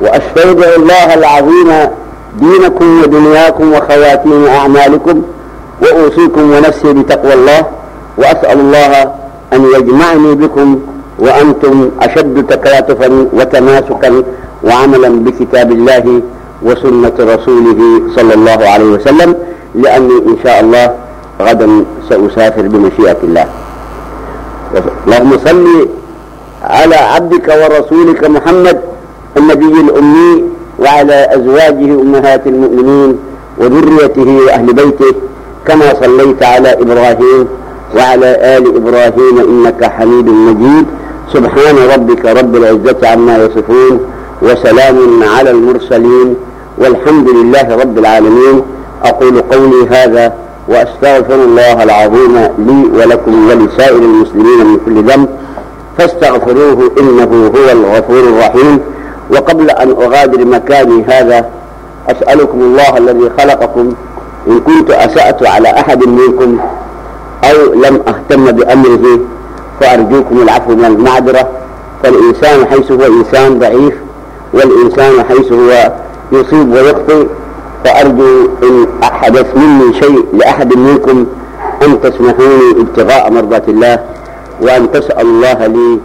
وأستودع الله العظيم دينكم ودنياكم وخواتيم أعمالكم وأوصيكم ونفسي بتقوى الله وأسأل الله أن يجمعني بكم وأنتم أشد تكاتفا وتماسكا وعملا بكتاب الله وسنة رسوله صلى الله عليه وسلم لأني إن شاء الله غدا سأسافر بمشيئة الله. اللهم صل على عبدك ورسولك محمد النبي الأمي وعلى أزواجه أمهات المؤمنين وذريته وأهل بيته كما صليت على إبراهيم وعلى آل إبراهيم إنك حميد مجيد. سبحان ربك رب العزة عما يصفون وسلام على المرسلين والحمد لله رب العالمين. أقول قولي هذا وأستغفر الله العظيم لي ولكم ولسائر المسلمين من كل ذنب فاستغفروه إنه هو الغفور الرحيم. وقبل أن أغادر مكاني هذا أسألكم الله الذي خلقكم إن كنت أسأت على أحد منكم أو لم أهتم بأمره فأرجوكم العفو من المعذرة. فالإنسان حيث هو إنسان ضعيف والإنسان حيث هو يصيب ويخطئ. فأرجو إن حدث مني شيء لأحد منكم أن تسمحوني ابتغاء مرضات الله وأن تسأل الله لي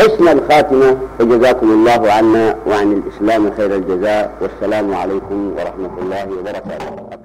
حسن الخاتمة فجزاكم الله عنا وعن الإسلام خير الجزاء والسلام عليكم ورحمة الله وبركاته.